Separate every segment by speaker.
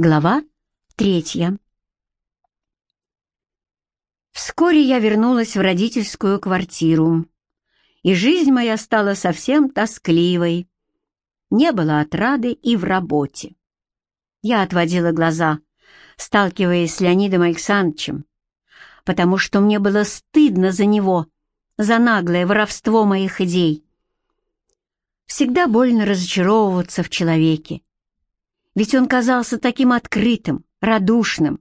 Speaker 1: Глава третья. Вскоре я вернулась в родительскую квартиру, и жизнь моя стала совсем тоскливой. Не было отрады и в работе. Я отводила глаза, сталкиваясь с Леонидом Александровичем, потому что мне было стыдно за него, за наглое воровство моих идей. Всегда больно разочаровываться в человеке, ведь он казался таким открытым, радушным.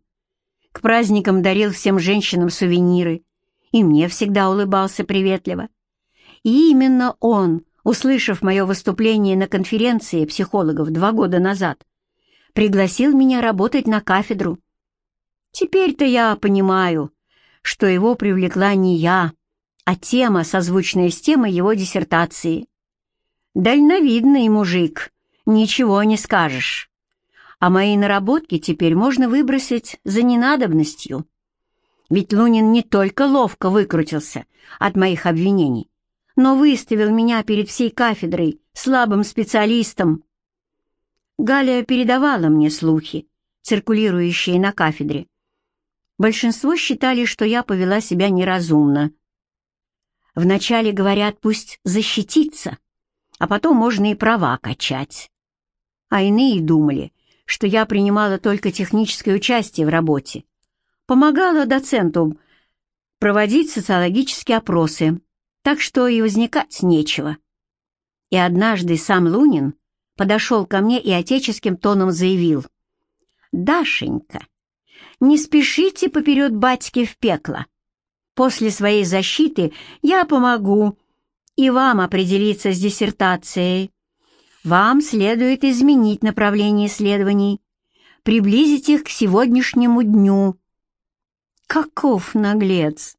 Speaker 1: К праздникам дарил всем женщинам сувениры, и мне всегда улыбался приветливо. И именно он, услышав мое выступление на конференции психологов два года назад, пригласил меня работать на кафедру. Теперь-то я понимаю, что его привлекла не я, а тема, созвучная с темой его диссертации. Дальновидный мужик, ничего не скажешь а мои наработки теперь можно выбросить за ненадобностью. Ведь Лунин не только ловко выкрутился от моих обвинений, но выставил меня перед всей кафедрой слабым специалистом. Галя передавала мне слухи, циркулирующие на кафедре. Большинство считали, что я повела себя неразумно. Вначале говорят, пусть защититься, а потом можно и права качать. А иные думали, что я принимала только техническое участие в работе, помогала доценту проводить социологические опросы, так что и возникать нечего. И однажды сам Лунин подошел ко мне и отеческим тоном заявил, «Дашенька, не спешите поперед батьки в пекло. После своей защиты я помогу и вам определиться с диссертацией. Вам следует изменить направление исследований, приблизить их к сегодняшнему дню. Каков наглец!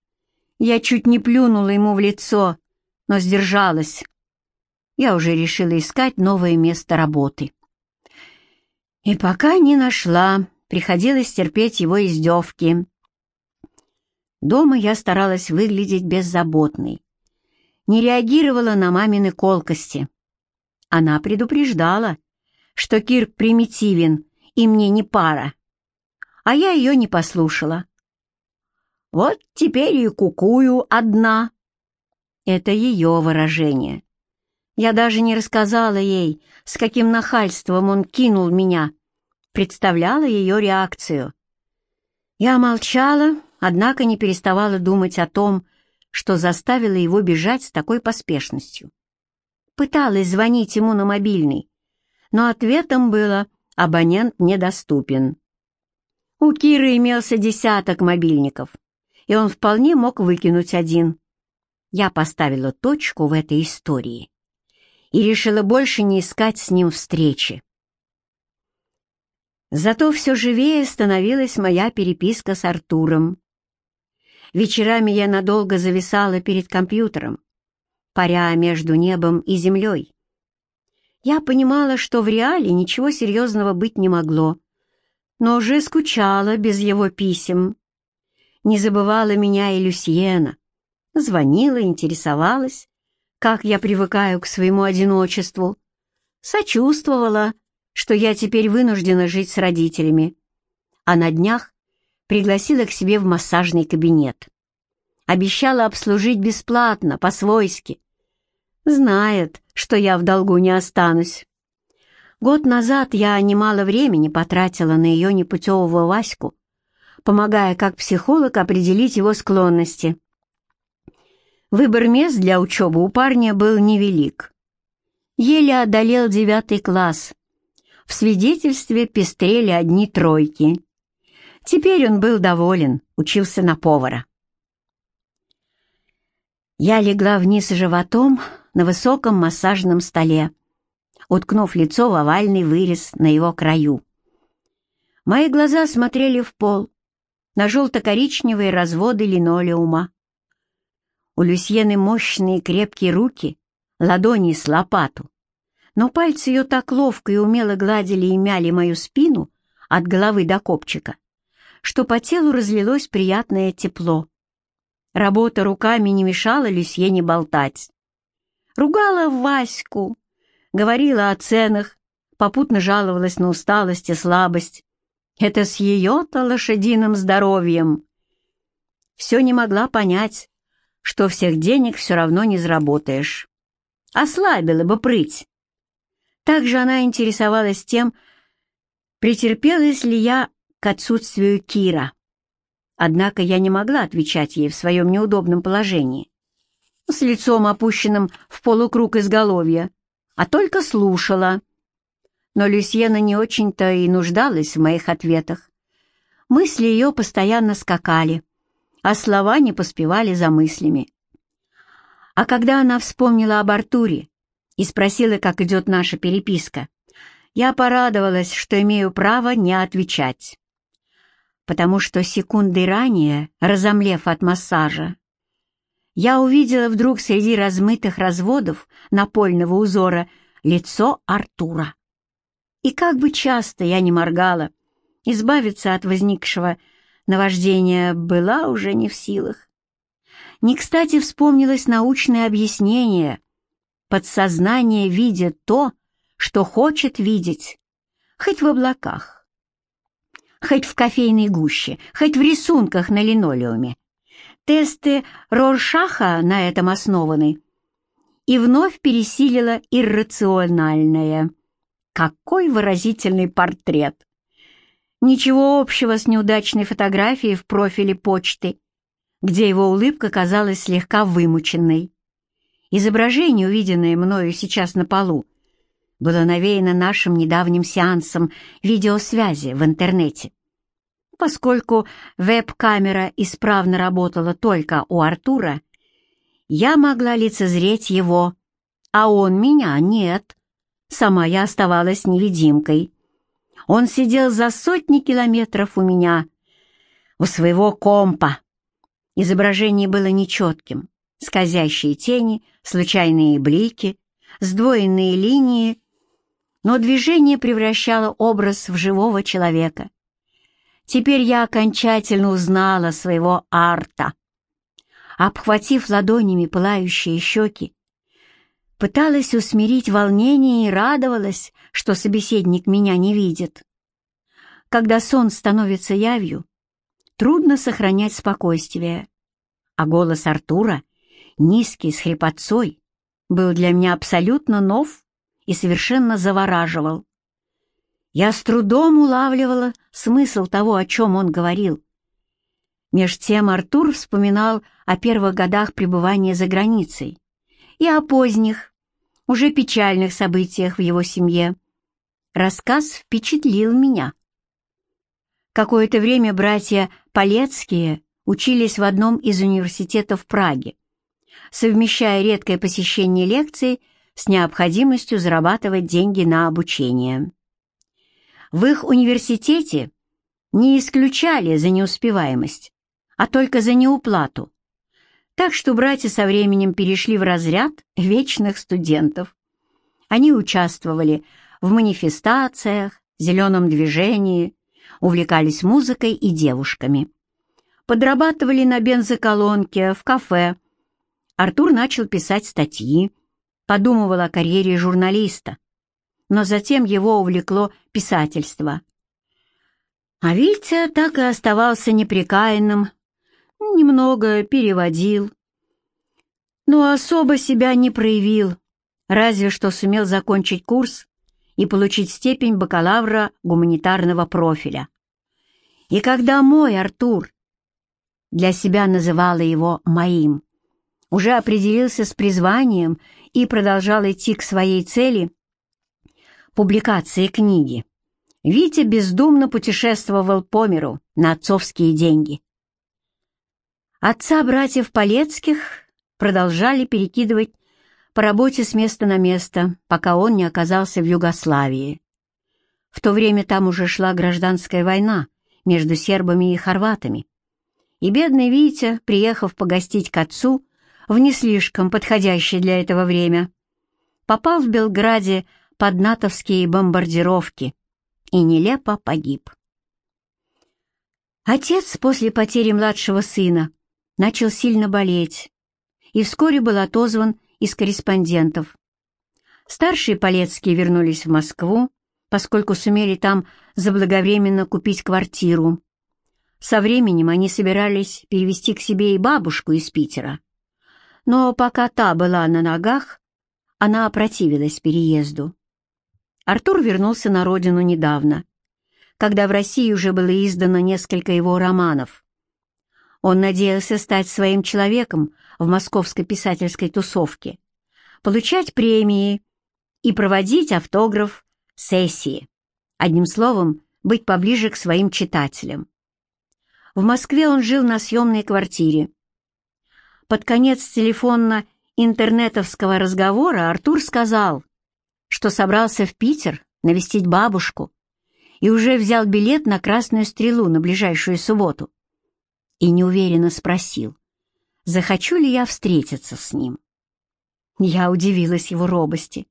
Speaker 1: Я чуть не плюнула ему в лицо, но сдержалась. Я уже решила искать новое место работы. И пока не нашла, приходилось терпеть его издевки. Дома я старалась выглядеть беззаботной. Не реагировала на мамины колкости. Она предупреждала, что Кир примитивен и мне не пара, а я ее не послушала. Вот теперь и кукую одна. Это ее выражение. Я даже не рассказала ей, с каким нахальством он кинул меня, представляла ее реакцию. Я молчала, однако не переставала думать о том, что заставило его бежать с такой поспешностью. Пыталась звонить ему на мобильный, но ответом было «абонент недоступен». У Киры имелся десяток мобильников, и он вполне мог выкинуть один. Я поставила точку в этой истории и решила больше не искать с ним встречи. Зато все живее становилась моя переписка с Артуром. Вечерами я надолго зависала перед компьютером, паря между небом и землей. Я понимала, что в реале ничего серьезного быть не могло, но уже скучала без его писем. Не забывала меня и Люсьена, звонила, интересовалась, как я привыкаю к своему одиночеству, сочувствовала, что я теперь вынуждена жить с родителями, а на днях пригласила к себе в массажный кабинет. Обещала обслужить бесплатно, по-свойски, Знает, что я в долгу не останусь. Год назад я немало времени потратила на ее непутевого Ваську, помогая как психолог определить его склонности. Выбор мест для учебы у парня был невелик. Еле одолел девятый класс. В свидетельстве пестрели одни тройки. Теперь он был доволен, учился на повара. Я легла вниз животом, на высоком массажном столе, уткнув лицо в овальный вырез на его краю. Мои глаза смотрели в пол, на желто-коричневые разводы линолеума. У Люсьены мощные крепкие руки, ладони с лопату, но пальцы ее так ловко и умело гладили и мяли мою спину от головы до копчика, что по телу разлилось приятное тепло. Работа руками не мешала Люсьене болтать. Ругала Ваську, говорила о ценах, попутно жаловалась на усталость и слабость, Это с ее-то лошадиным здоровьем. Все не могла понять, что всех денег все равно не заработаешь. Ослабила бы прыть. Также она интересовалась тем, претерпелась ли я к отсутствию Кира. Однако я не могла отвечать ей в своем неудобном положении, с лицом опущенным в полукруг изголовья, а только слушала. Но Люсьена не очень-то и нуждалась в моих ответах. Мысли ее постоянно скакали, а слова не поспевали за мыслями. А когда она вспомнила об Артуре и спросила, как идет наша переписка, я порадовалась, что имею право не отвечать. Потому что секунды ранее, разомлев от массажа, я увидела вдруг среди размытых разводов напольного узора лицо Артура. И как бы часто я не моргала, избавиться от возникшего наваждения была уже не в силах. Не кстати вспомнилось научное объяснение. Подсознание видит то, что хочет видеть, хоть в облаках, хоть в кофейной гуще, хоть в рисунках на линолеуме. Тесты Роршаха на этом основаны. И вновь пересилила иррациональное. Какой выразительный портрет! Ничего общего с неудачной фотографией в профиле почты, где его улыбка казалась слегка вымученной. Изображение, увиденное мною сейчас на полу, было навеяно нашим недавним сеансом видеосвязи в интернете. Поскольку веб-камера исправно работала только у Артура, я могла лицезреть его, а он меня нет. Сама я оставалась невидимкой. Он сидел за сотни километров у меня, у своего компа. Изображение было нечетким, скользящие тени, случайные блики, сдвоенные линии, но движение превращало образ в живого человека. Теперь я окончательно узнала своего арта. Обхватив ладонями пылающие щеки, пыталась усмирить волнение и радовалась, что собеседник меня не видит. Когда сон становится явью, трудно сохранять спокойствие, а голос Артура, низкий, с хрипотцой, был для меня абсолютно нов и совершенно завораживал. Я с трудом улавливала смысл того, о чем он говорил. Меж тем Артур вспоминал о первых годах пребывания за границей и о поздних, уже печальных событиях в его семье. Рассказ впечатлил меня. Какое-то время братья Полецкие учились в одном из университетов Праги, совмещая редкое посещение лекций с необходимостью зарабатывать деньги на обучение. В их университете не исключали за неуспеваемость, а только за неуплату. Так что братья со временем перешли в разряд вечных студентов. Они участвовали в манифестациях, зеленом движении, увлекались музыкой и девушками. Подрабатывали на бензоколонке, в кафе. Артур начал писать статьи, подумывал о карьере журналиста но затем его увлекло писательство. А Витя так и оставался непрекаянным, немного переводил, но особо себя не проявил, разве что сумел закончить курс и получить степень бакалавра гуманитарного профиля. И когда мой Артур, для себя называла его «моим», уже определился с призванием и продолжал идти к своей цели, публикации книги, Витя бездумно путешествовал по миру на отцовские деньги. Отца братьев Полецких продолжали перекидывать по работе с места на место, пока он не оказался в Югославии. В то время там уже шла гражданская война между сербами и хорватами. И бедный Витя, приехав погостить к отцу в не слишком подходящее для этого время, попал в Белграде под натовские бомбардировки и нелепо погиб. Отец после потери младшего сына начал сильно болеть и вскоре был отозван из корреспондентов. Старшие Полецкие вернулись в Москву, поскольку сумели там заблаговременно купить квартиру. Со временем они собирались перевести к себе и бабушку из Питера. Но пока та была на ногах, она опротивилась переезду. Артур вернулся на родину недавно, когда в России уже было издано несколько его романов. Он надеялся стать своим человеком в московской писательской тусовке, получать премии и проводить автограф сессии. Одним словом, быть поближе к своим читателям. В Москве он жил на съемной квартире. Под конец телефонно-интернетовского разговора Артур сказал, что собрался в Питер навестить бабушку и уже взял билет на «Красную стрелу» на ближайшую субботу. И неуверенно спросил, захочу ли я встретиться с ним. Я удивилась его робости.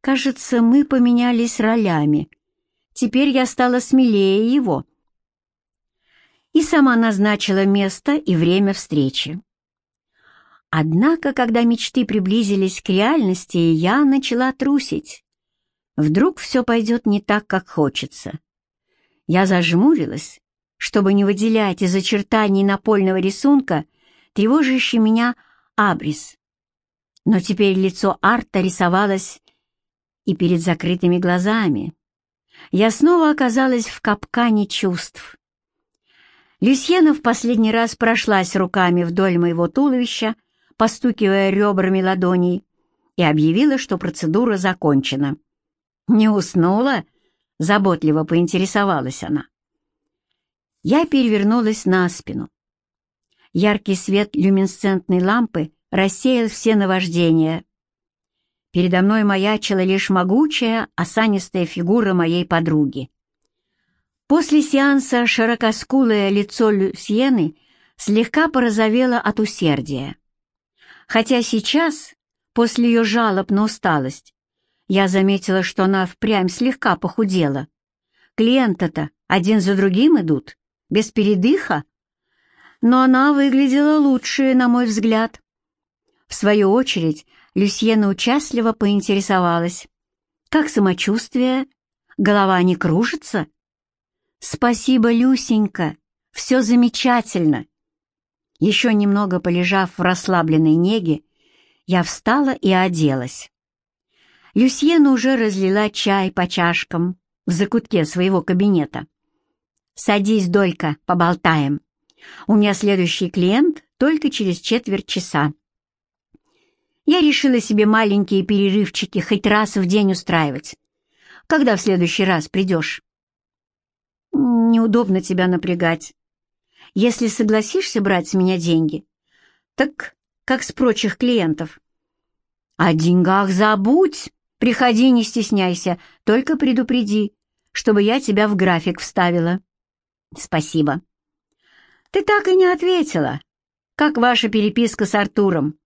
Speaker 1: Кажется, мы поменялись ролями. Теперь я стала смелее его. И сама назначила место и время встречи. Однако, когда мечты приблизились к реальности, я начала трусить. Вдруг все пойдет не так, как хочется. Я зажмурилась, чтобы не выделять из очертаний напольного рисунка тревожащий меня абрис. Но теперь лицо Арта рисовалось и перед закрытыми глазами. Я снова оказалась в капкане чувств. Люсьена в последний раз прошлась руками вдоль моего туловища, постукивая ребрами ладоней, и объявила, что процедура закончена. «Не уснула?» — заботливо поинтересовалась она. Я перевернулась на спину. Яркий свет люминесцентной лампы рассеял все наваждения, Передо мной маячила лишь могучая, осанистая фигура моей подруги. После сеанса широкоскулое лицо Люсьены слегка порозовело от усердия. Хотя сейчас, после ее жалоб на усталость, я заметила, что она впрямь слегка похудела. Клиенты-то один за другим идут, без передыха. Но она выглядела лучше, на мой взгляд. В свою очередь, Люсьена участливо поинтересовалась. «Как самочувствие? Голова не кружится?» «Спасибо, Люсенька, все замечательно». Еще немного полежав в расслабленной неге, я встала и оделась. Люсьена уже разлила чай по чашкам в закутке своего кабинета. «Садись, Долька, поболтаем. У меня следующий клиент только через четверть часа я решила себе маленькие перерывчики хоть раз в день устраивать. Когда в следующий раз придешь? Неудобно тебя напрягать. Если согласишься брать с меня деньги, так как с прочих клиентов. О деньгах забудь, приходи, не стесняйся, только предупреди, чтобы я тебя в график вставила. Спасибо. Ты так и не ответила. Как ваша переписка с Артуром?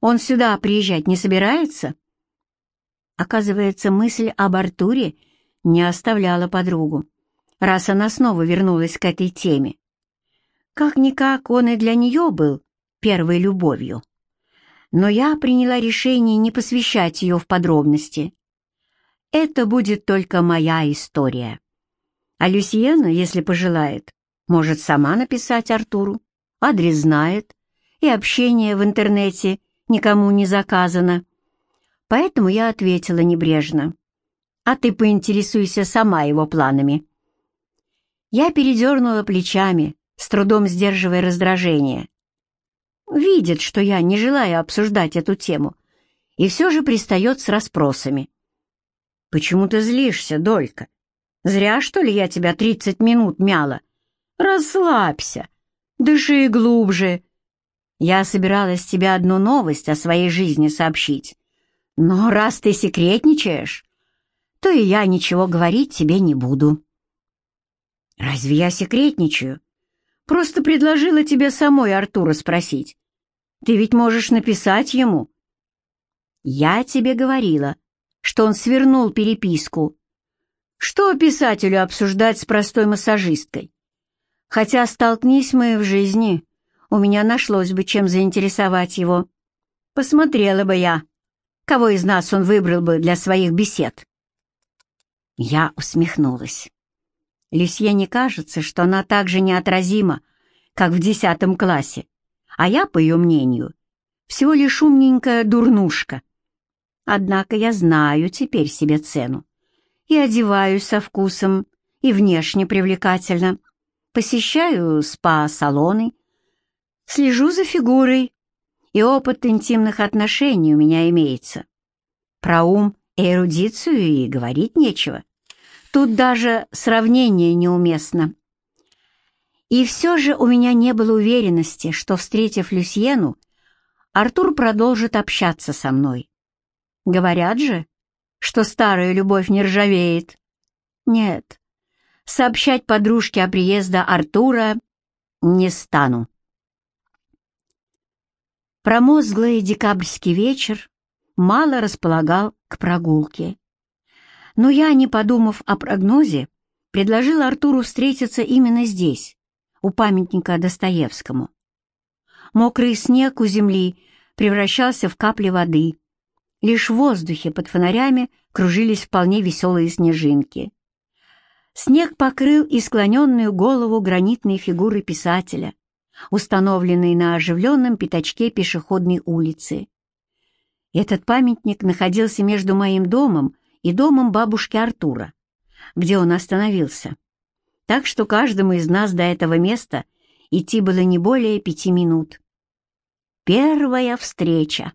Speaker 1: Он сюда приезжать не собирается?» Оказывается, мысль об Артуре не оставляла подругу, раз она снова вернулась к этой теме. Как-никак он и для нее был первой любовью. Но я приняла решение не посвящать ее в подробности. Это будет только моя история. А Люсьена, если пожелает, может сама написать Артуру. Адрес знает, и общение в интернете никому не заказано. Поэтому я ответила небрежно. «А ты поинтересуйся сама его планами». Я передернула плечами, с трудом сдерживая раздражение. Видит, что я не желаю обсуждать эту тему, и все же пристает с расспросами. «Почему ты злишься, Долька? Зря, что ли, я тебя тридцать минут мяла? Расслабься, дыши глубже, я собиралась тебе одну новость о своей жизни сообщить. Но раз ты секретничаешь, то и я ничего говорить тебе не буду». «Разве я секретничаю? Просто предложила тебе самой Артура спросить. Ты ведь можешь написать ему». «Я тебе говорила, что он свернул переписку. Что писателю обсуждать с простой массажисткой? Хотя столкнись мы в жизни, у меня нашлось бы чем заинтересовать его. Посмотрела бы я, кого из нас он выбрал бы для своих бесед. Я усмехнулась. Люсье не кажется, что она так же неотразима, как в десятом классе, а я, по ее мнению, всего лишь умненькая дурнушка. Однако я знаю теперь себе цену и одеваюсь со вкусом, и внешне привлекательно, посещаю спа-салоны, слежу за фигурой, и опыт интимных отношений у меня имеется. Про ум и эрудицию и говорить нечего. Тут даже сравнение неуместно. И все же у меня не было уверенности, что, встретив Люсьену, Артур продолжит общаться со мной. Говорят же, что старая любовь не ржавеет. Нет, сообщать подружке о приезде Артура не стану. Промозглый декабрьский вечер мало располагал к прогулке. Но я, не подумав о прогнозе, предложила Артуру встретиться именно здесь, у памятника Достоевскому. Мокрый снег у земли превращался в капли воды. Лишь в воздухе под фонарями кружились вполне веселые снежинки. Снег покрыл и склоненную голову гранитной фигуры писателя, установленной на оживленном пятачке пешеходной улицы. Этот памятник находился между моим домом и домом бабушки Артура, где он остановился. Так что каждому из нас до этого места идти было не более пяти минут. Первая встреча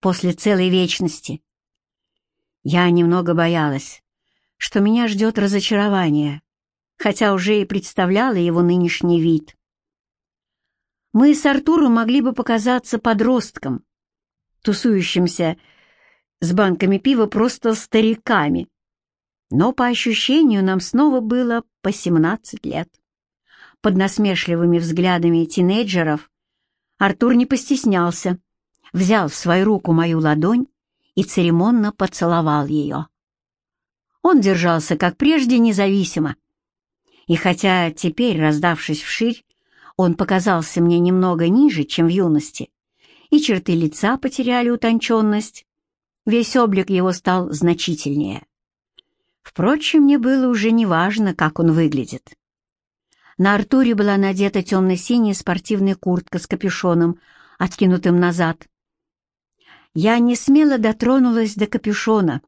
Speaker 1: после целой вечности. Я немного боялась, что меня ждет разочарование, хотя уже и представляла его нынешний вид. Мы с Артуром могли бы показаться подростком, тусующимся с банками пива просто стариками. Но по ощущению нам снова было по 17 лет. Под насмешливыми взглядами тинейджеров Артур не постеснялся, взял в свою руку мою ладонь и церемонно поцеловал ее. Он держался, как прежде, независимо. И хотя теперь, раздавшись вширь, он показался мне немного ниже, чем в юности, и черты лица потеряли утонченность, весь облик его стал значительнее. Впрочем, мне было уже неважно, как он выглядит. На Артуре была надета темно-синяя спортивная куртка с капюшоном, откинутым назад. Я не смело дотронулась до капюшона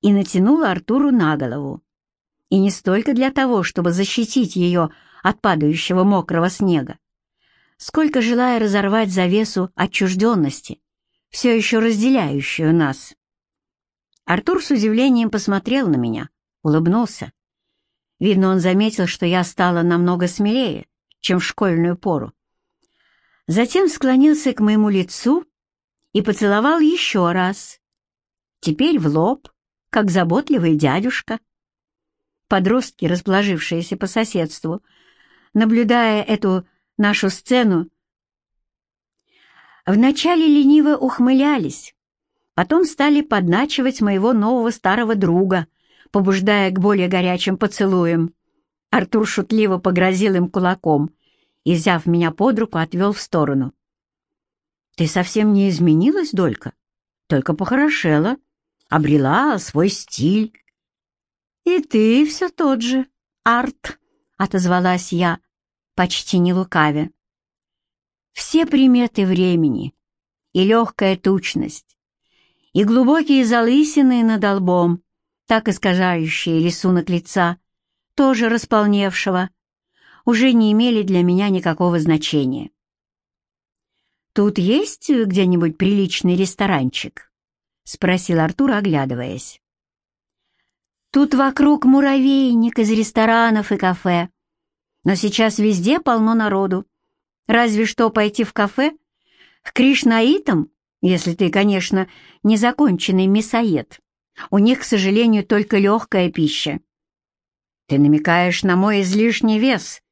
Speaker 1: и натянула Артуру на голову. И не столько для того, чтобы защитить ее от падающего мокрого снега, сколько желая разорвать завесу отчужденности, все еще разделяющую нас. Артур с удивлением посмотрел на меня, улыбнулся. Видно, он заметил, что я стала намного смелее, чем в школьную пору. Затем склонился к моему лицу и поцеловал еще раз. Теперь в лоб, как заботливый дядюшка. Подростки, расположившиеся по соседству, наблюдая эту нашу сцену, вначале лениво ухмылялись, потом стали подначивать моего нового старого друга, побуждая к более горячим поцелуям. Артур шутливо погрозил им кулаком и, взяв меня под руку, отвел в сторону. «Ты совсем не изменилась, Долька, только похорошела, обрела свой стиль». «И ты все тот же, Арт», — отозвалась я, почти не лукавя. Все приметы времени, и легкая тучность, и глубокие залысины над лбом, так искажающие рисунок лица, тоже располневшего, уже не имели для меня никакого значения. «Тут есть где-нибудь приличный ресторанчик?» — спросил Артур, оглядываясь. «Тут вокруг муравейник из ресторанов и кафе. Но сейчас везде полно народу. Разве что пойти в кафе к кришнаитам, если ты, конечно, незаконченный мясоед. У них, к сожалению, только легкая пища. Ты намекаешь на мой излишний вес,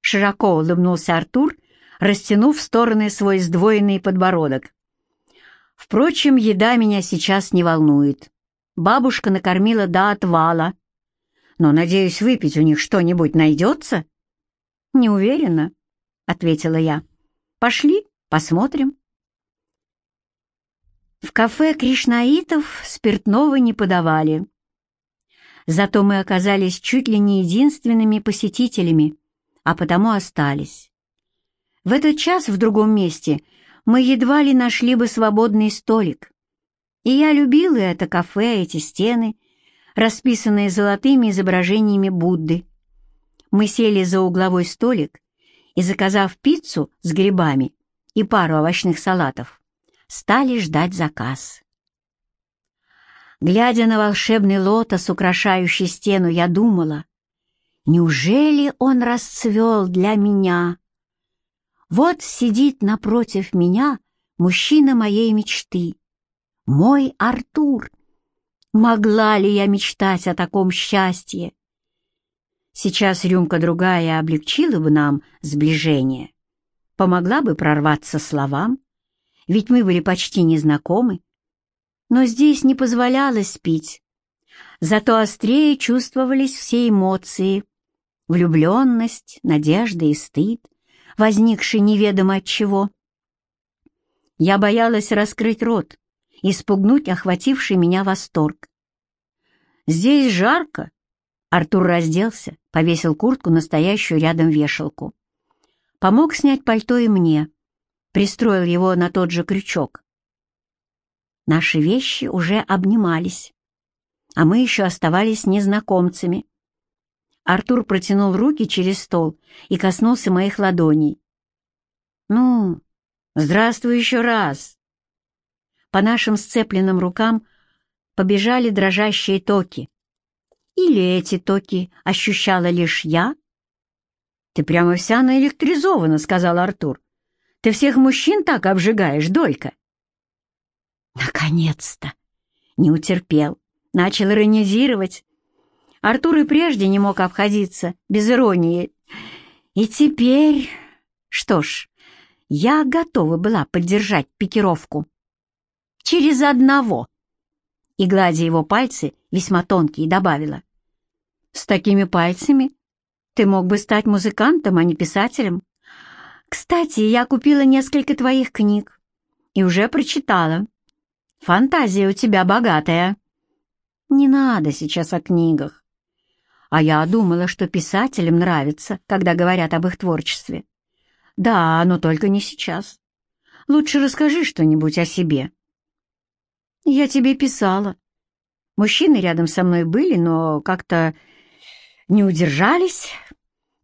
Speaker 1: широко улыбнулся Артур, растянув в стороны свой сдвоенный подбородок. Впрочем, еда меня сейчас не волнует. Бабушка накормила до отвала. Но, надеюсь, выпить у них что-нибудь найдется? «Не уверена», — ответила я. «Пошли, посмотрим». В кафе кришнаитов спиртного не подавали. Зато мы оказались чуть ли не единственными посетителями, а потому остались. В этот час в другом месте мы едва ли нашли бы свободный столик. И я любила это кафе, эти стены, расписанные золотыми изображениями Будды. Мы сели за угловой столик и, заказав пиццу с грибами и пару овощных салатов, стали ждать заказ. Глядя на волшебный лотос, украшающий стену, я думала, неужели он расцвел для меня? Вот сидит напротив меня мужчина моей мечты, мой Артур. Могла ли я мечтать о таком счастье? Сейчас рюмка другая облегчила бы нам сближение, помогла бы прорваться словам, ведь мы были почти незнакомы. Но здесь не позволялось пить, зато острее чувствовались все эмоции, влюбленность, надежда и стыд, возникший неведомо от чего. Я боялась раскрыть рот, и спугнуть охвативший меня восторг. «Здесь жарко!» Артур разделся, повесил куртку, настоящую рядом вешалку. Помог снять пальто и мне, пристроил его на тот же крючок. Наши вещи уже обнимались, а мы еще оставались незнакомцами. Артур протянул руки через стол и коснулся моих ладоней. «Ну, здравствуй еще раз!» По нашим сцепленным рукам побежали дрожащие токи. Или эти токи ощущала лишь я? «Ты прямо вся наэлектризована», — сказал Артур. Ты всех мужчин так обжигаешь, Долька!» Наконец-то! Не утерпел, начал иронизировать. Артур и прежде не мог обходиться без иронии. И теперь... Что ж, я готова была поддержать пикировку. Через одного. И, гладя его пальцы, весьма тонкие, добавила. С такими пальцами ты мог бы стать музыкантом, а не писателем. Кстати, я купила несколько твоих книг и уже прочитала. Фантазия у тебя богатая. Не надо сейчас о книгах. А я думала, что писателям нравится, когда говорят об их творчестве. Да, но только не сейчас. Лучше расскажи что-нибудь о себе. Я тебе писала. Мужчины рядом со мной были, но как-то не удержались,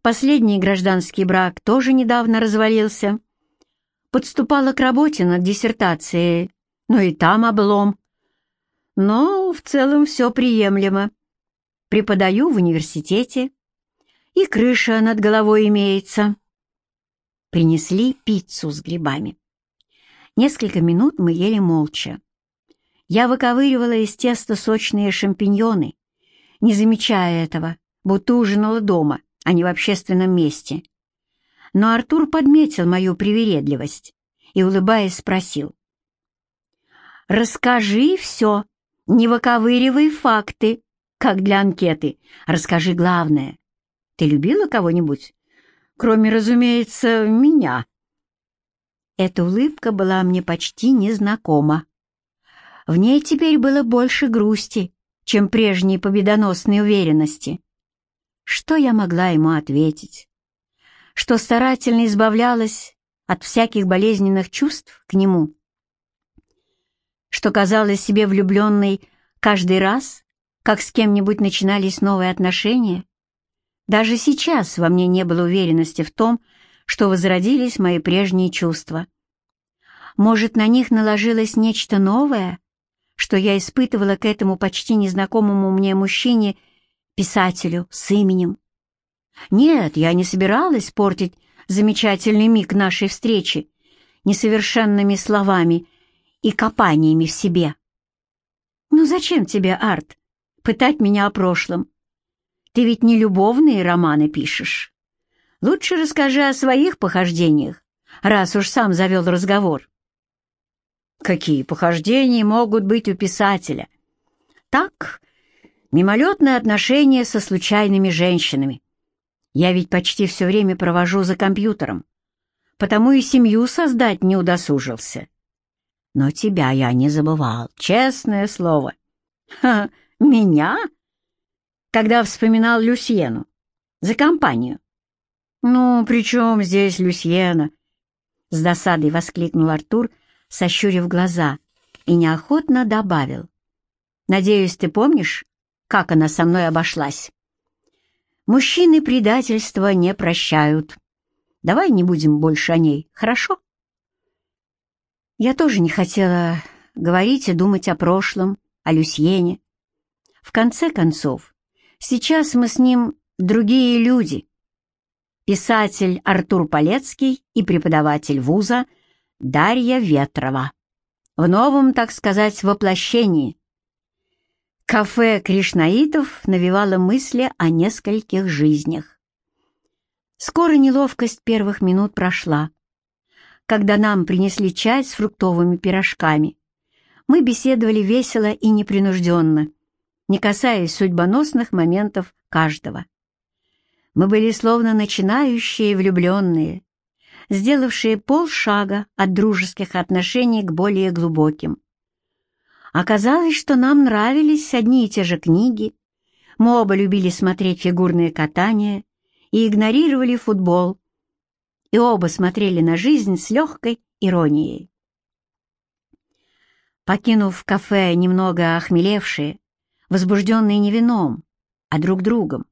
Speaker 1: Последний гражданский брак тоже недавно развалился. Подступала к работе над диссертацией, но и там облом. Но в целом все приемлемо. Преподаю в университете, и крыша над головой имеется. Принесли пиццу с грибами. Несколько минут мы ели молча. Я выковыривала из теста сочные шампиньоны, не замечая этого, будто ужинала дома — а не в общественном месте. Но Артур подметил мою привередливость и, улыбаясь, спросил. «Расскажи все, не выковыривай факты, как для анкеты. Расскажи главное. Ты любила кого-нибудь? Кроме, разумеется, меня». Эта улыбка была мне почти незнакома. В ней теперь было больше грусти, чем прежней победоносной уверенности. Что я могла ему ответить? Что старательно избавлялась от всяких болезненных чувств к нему? Что казалось себе влюбленной каждый раз, как с кем-нибудь начинались новые отношения? Даже сейчас во мне не было уверенности в том, что возродились мои прежние чувства. Может, на них наложилось нечто новое, что я испытывала к этому почти незнакомому мне мужчине – писателю с именем. Нет, я не собиралась портить замечательный миг нашей встречи несовершенными словами и копаниями в себе. Ну зачем тебе, Арт, пытать меня о прошлом? Ты ведь не любовные романы пишешь. Лучше расскажи о своих похождениях, раз уж сам завел разговор. Какие похождения могут быть у писателя? Так, Мимолетное отношение со случайными женщинами. Я ведь почти все время провожу за компьютером, потому и семью создать не удосужился. Но тебя я не забывал, честное слово. Ха, меня? когда вспоминал Люсьену. За компанию. «Ну, при чем здесь Люсьена?» С досадой воскликнул Артур, сощурив глаза, и неохотно добавил. «Надеюсь, ты помнишь, как она со мной обошлась?» «Мужчины предательства не прощают. Давай не будем больше о ней, хорошо?» Я тоже не хотела говорить и думать о прошлом, о Люсьене. В конце концов, сейчас мы с ним другие люди. Писатель Артур Полецкий и преподаватель вуза Дарья Ветрова. В новом, так сказать, воплощении. Кафе Кришнаитов навевало мысли о нескольких жизнях. Скоро неловкость первых минут прошла когда нам принесли чай с фруктовыми пирожками. Мы беседовали весело и непринужденно, не касаясь судьбоносных моментов каждого. Мы были словно начинающие влюбленные, сделавшие полшага от дружеских отношений к более глубоким. Оказалось, что нам нравились одни и те же книги, мы оба любили смотреть фигурное катание и игнорировали футбол, и оба смотрели на жизнь с легкой иронией. Покинув кафе немного охмелевшие, возбужденные не вином, а друг другом.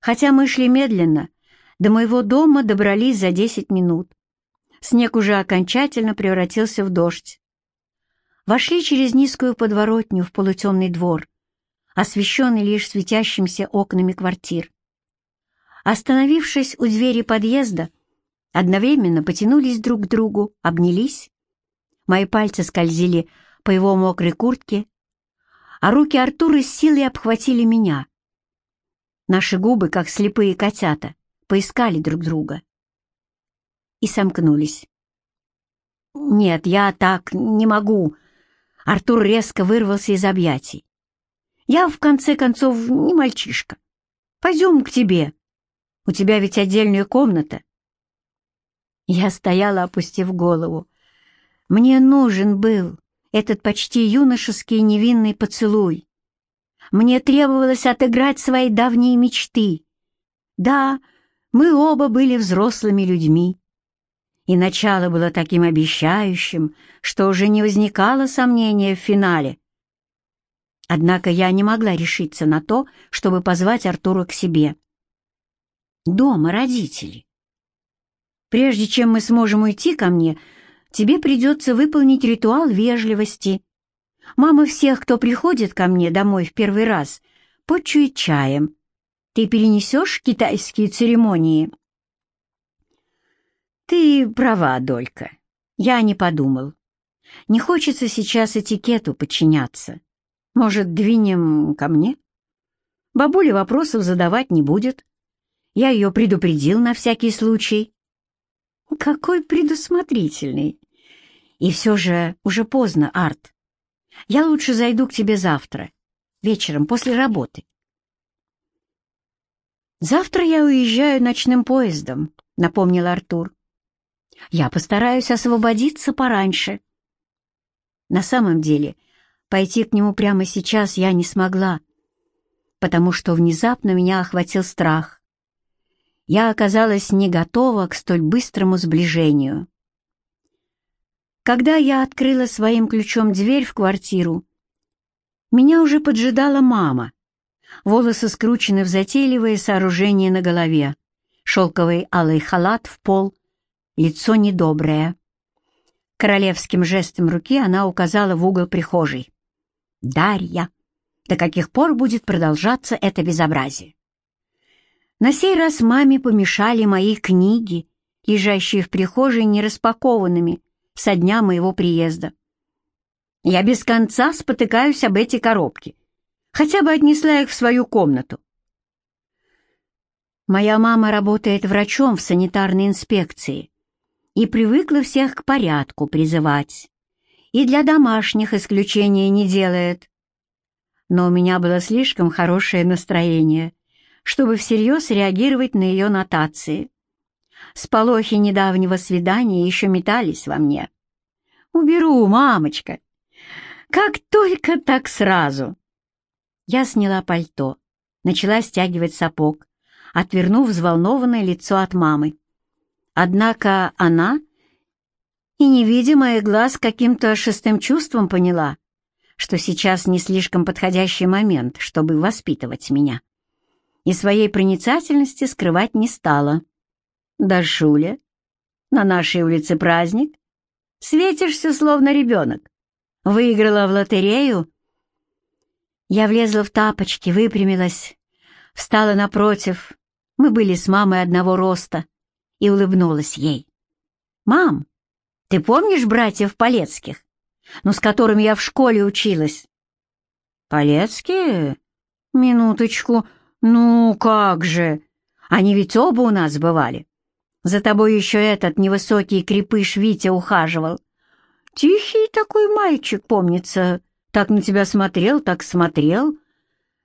Speaker 1: Хотя мы шли медленно, до моего дома добрались за десять минут. Снег уже окончательно превратился в дождь. Вошли через низкую подворотню в полутемный двор, освещенный лишь светящимся окнами квартир. Остановившись у двери подъезда, одновременно потянулись друг к другу, обнялись. Мои пальцы скользили по его мокрой куртке, а руки Артура с силой обхватили меня. Наши губы, как слепые котята, поискали друг друга и сомкнулись. «Нет, я так не могу!» Артур резко вырвался из объятий. «Я, в конце концов, не мальчишка. Пойдем к тебе. У тебя ведь отдельная комната. Я стояла, опустив голову. Мне нужен был этот почти юношеский невинный поцелуй. Мне требовалось отыграть свои давние мечты. Да, мы оба были взрослыми людьми. И начало было таким обещающим, что уже не возникало сомнения в финале. Однако я не могла решиться на то, чтобы позвать Артура к себе. Дома родители. Прежде чем мы сможем уйти ко мне, тебе придется выполнить ритуал вежливости. Мама всех, кто приходит ко мне домой в первый раз, почует чаем. Ты перенесешь китайские церемонии?» «Ты права, Долька. Я не подумал. Не хочется сейчас этикету подчиняться. Может, двинем ко мне? Бабуля вопросов задавать не будет. Я ее предупредил на всякий случай. Какой предусмотрительный. И все же уже поздно, Арт. Я лучше зайду к тебе завтра, вечером, после работы. «Завтра я уезжаю ночным поездом», — напомнил Артур. «Я постараюсь освободиться пораньше». На самом деле, пойти к нему прямо сейчас я не смогла, потому что внезапно меня охватил страх я оказалась не готова к столь быстрому сближению. Когда я открыла своим ключом дверь в квартиру, меня уже поджидала мама. Волосы скручены в затейливое сооружение на голове, шелковый алый халат в пол, лицо недоброе. Королевским жестом руки она указала в угол прихожей. «Дарья, до каких пор будет продолжаться это безобразие?» На сей раз маме помешали мои книги, лежащие в прихожей нераспакованными со дня моего приезда. Я без конца спотыкаюсь об эти коробки. Хотя бы отнесла их в свою комнату. Моя мама работает врачом в санитарной инспекции и привыкла всех к порядку призывать. И для домашних исключения не делает. Но у меня было слишком хорошее настроение — чтобы всерьез реагировать на ее нотации. Сполохи недавнего свидания еще метались во мне. «Уберу, мамочка!» «Как только так сразу!» Я сняла пальто, начала стягивать сапог, отвернув взволнованное лицо от мамы. Однако она и невидимая глаз каким-то шестым чувством поняла, что сейчас не слишком подходящий момент, чтобы воспитывать меня. И своей проницательности скрывать не стала. «Да, Шуля, на нашей улице праздник. Светишься, словно ребенок. Выиграла в лотерею?» Я влезла в тапочки, выпрямилась, встала напротив. Мы были с мамой одного роста и улыбнулась ей. «Мам, ты помнишь братьев Полецких, ну, с которыми я в школе училась?» «Полецкие? Минуточку. Ну, как же! Они ведь оба у нас бывали. За тобой еще этот невысокий крепыш Витя ухаживал. Тихий такой мальчик, помнится, так на тебя смотрел, так смотрел.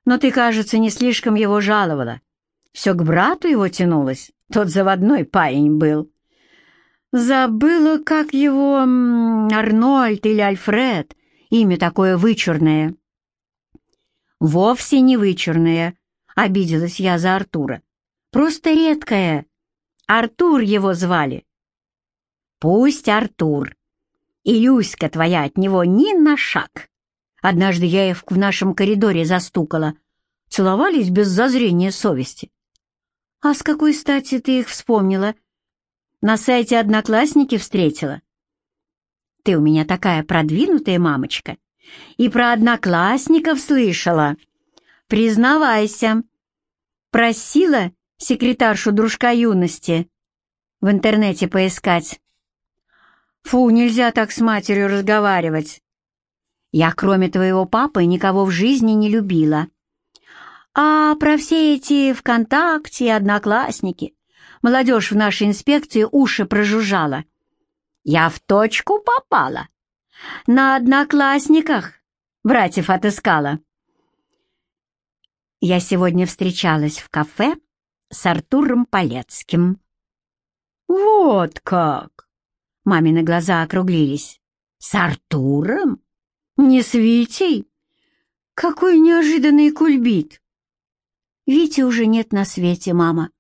Speaker 1: Но ты, кажется, не слишком его жаловала. Все к брату его тянулось, тот заводной парень был. Забыла, как его Арнольд или Альфред, имя такое вычурное. Вовсе не вычурное, обиделась я за Артура. Просто редкое. Артур его звали. Пусть Артур. И Люська твоя от него ни на шаг. Однажды я их в нашем коридоре застукала. Целовались без зазрения совести. А с какой стати ты их вспомнила? — на сайте «Одноклассники» встретила. Ты у меня такая продвинутая мамочка. И про одноклассников слышала. Признавайся. Просила секретаршу дружка юности в интернете поискать. Фу, нельзя так с матерью разговаривать. Я, кроме твоего папы, никого в жизни не любила. А про все эти ВКонтакте и Одноклассники молодежь в нашей инспекции уши прожужжала. Я в точку попала. На одноклассниках братьев отыскала. Я сегодня встречалась в кафе с Артуром Полецким. «Вот как!» — мамины глаза округлились. «С Артуром? Не с Витей? Какой неожиданный кульбит!» «Вити уже нет на свете, мама».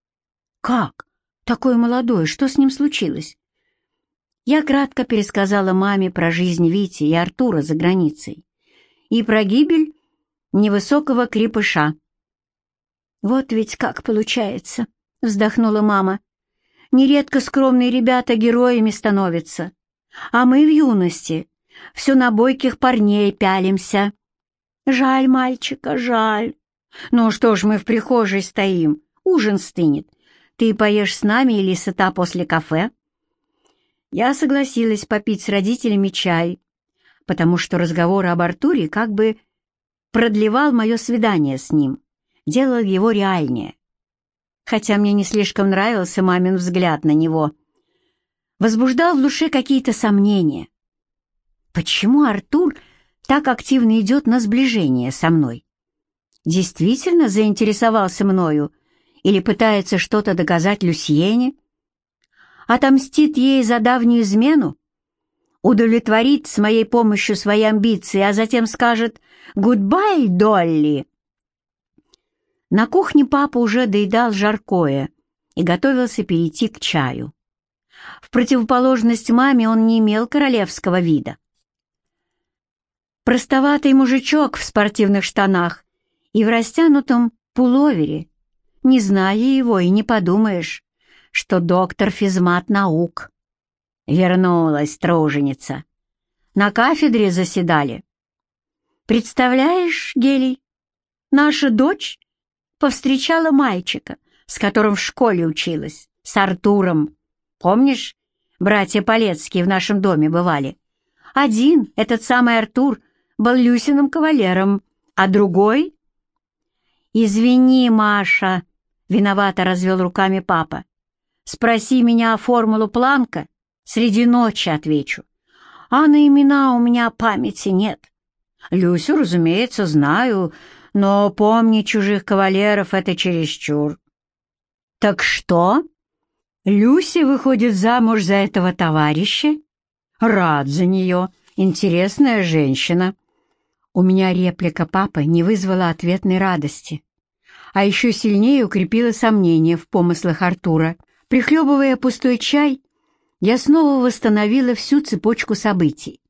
Speaker 1: «Как? Такой молодой, что с ним случилось? Я кратко пересказала маме про жизнь Вити и Артура за границей и про гибель невысокого крепыша. «Вот ведь как получается», — вздохнула мама. «Нередко скромные ребята героями становятся, а мы в юности все на бойких парней пялимся. Жаль мальчика, жаль. Ну что ж мы в прихожей стоим, ужин стынет, ты поешь с нами или сыта после кафе?» Я согласилась попить с родителями чай, потому что разговор об Артуре как бы продлевал мое свидание с ним, делал его реальнее. Хотя мне не слишком нравился мамин взгляд на него. Возбуждал в душе какие-то сомнения. Почему Артур так активно идет на сближение со мной? Действительно заинтересовался мною или пытается что-то доказать Люсьене? Отомстит ей за давнюю измену? Удовлетворит с моей помощью свои амбиции, а затем скажет «Гудбай, Долли!» На кухне папа уже доедал жаркое и готовился перейти к чаю. В противоположность маме он не имел королевского вида. Простоватый мужичок в спортивных штанах и в растянутом пуловере не зная его, и не подумаешь, что доктор физмат наук. Вернулась труженица. На кафедре заседали. Представляешь, Гелий, наша дочь повстречала мальчика, с которым в школе училась, с Артуром. Помнишь, братья Полецкие в нашем доме бывали? Один, этот самый Артур, был Люсиным кавалером, а другой... «Извини, Маша», Виновато развел руками папа. Спроси меня о формулу Планка, среди ночи отвечу. А на имена у меня памяти нет. Люсю, разумеется, знаю, но помни чужих кавалеров — это чересчур. Так что? Люси выходит замуж за этого товарища? Рад за нее, интересная женщина. У меня реплика папы не вызвала ответной радости. А еще сильнее укрепило сомнение в помыслах Артура. Прихлебывая пустой чай, я снова восстановила всю цепочку событий.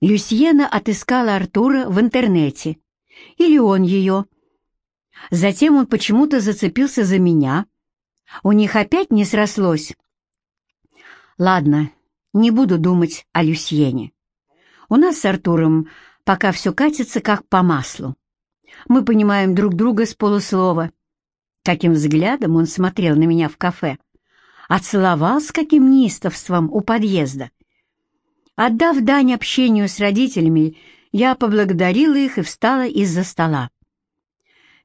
Speaker 1: Люсьена отыскала Артура в интернете. Или он ее. Затем он почему-то зацепился за меня. У них опять не срослось. Ладно, не буду думать о Люсьене. У нас с Артуром пока все катится как по маслу. Мы понимаем друг друга с полуслова. Каким взглядом он смотрел на меня в кафе. А целовал с каким неистовством у подъезда. Отдав дань общению с родителями, я поблагодарила их и встала из-за стола.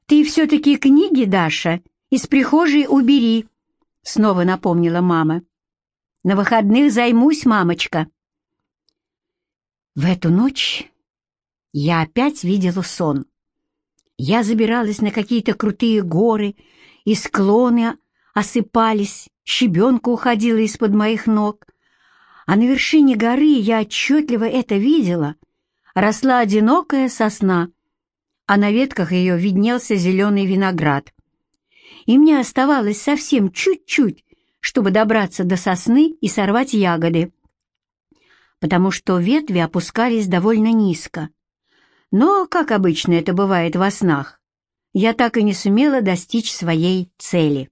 Speaker 1: «Ты все-таки книги, Даша, из прихожей убери», — снова напомнила мама. «На выходных займусь, мамочка». В эту ночь я опять видела сон. Я забиралась на какие-то крутые горы, и склоны осыпались, щебенка уходила из-под моих ног. А на вершине горы я отчетливо это видела. Росла одинокая сосна, а на ветках ее виднелся зеленый виноград. И мне оставалось совсем чуть-чуть, чтобы добраться до сосны и сорвать ягоды, потому что ветви опускались довольно низко. Но, как обычно это бывает во снах, я так и не сумела достичь своей цели.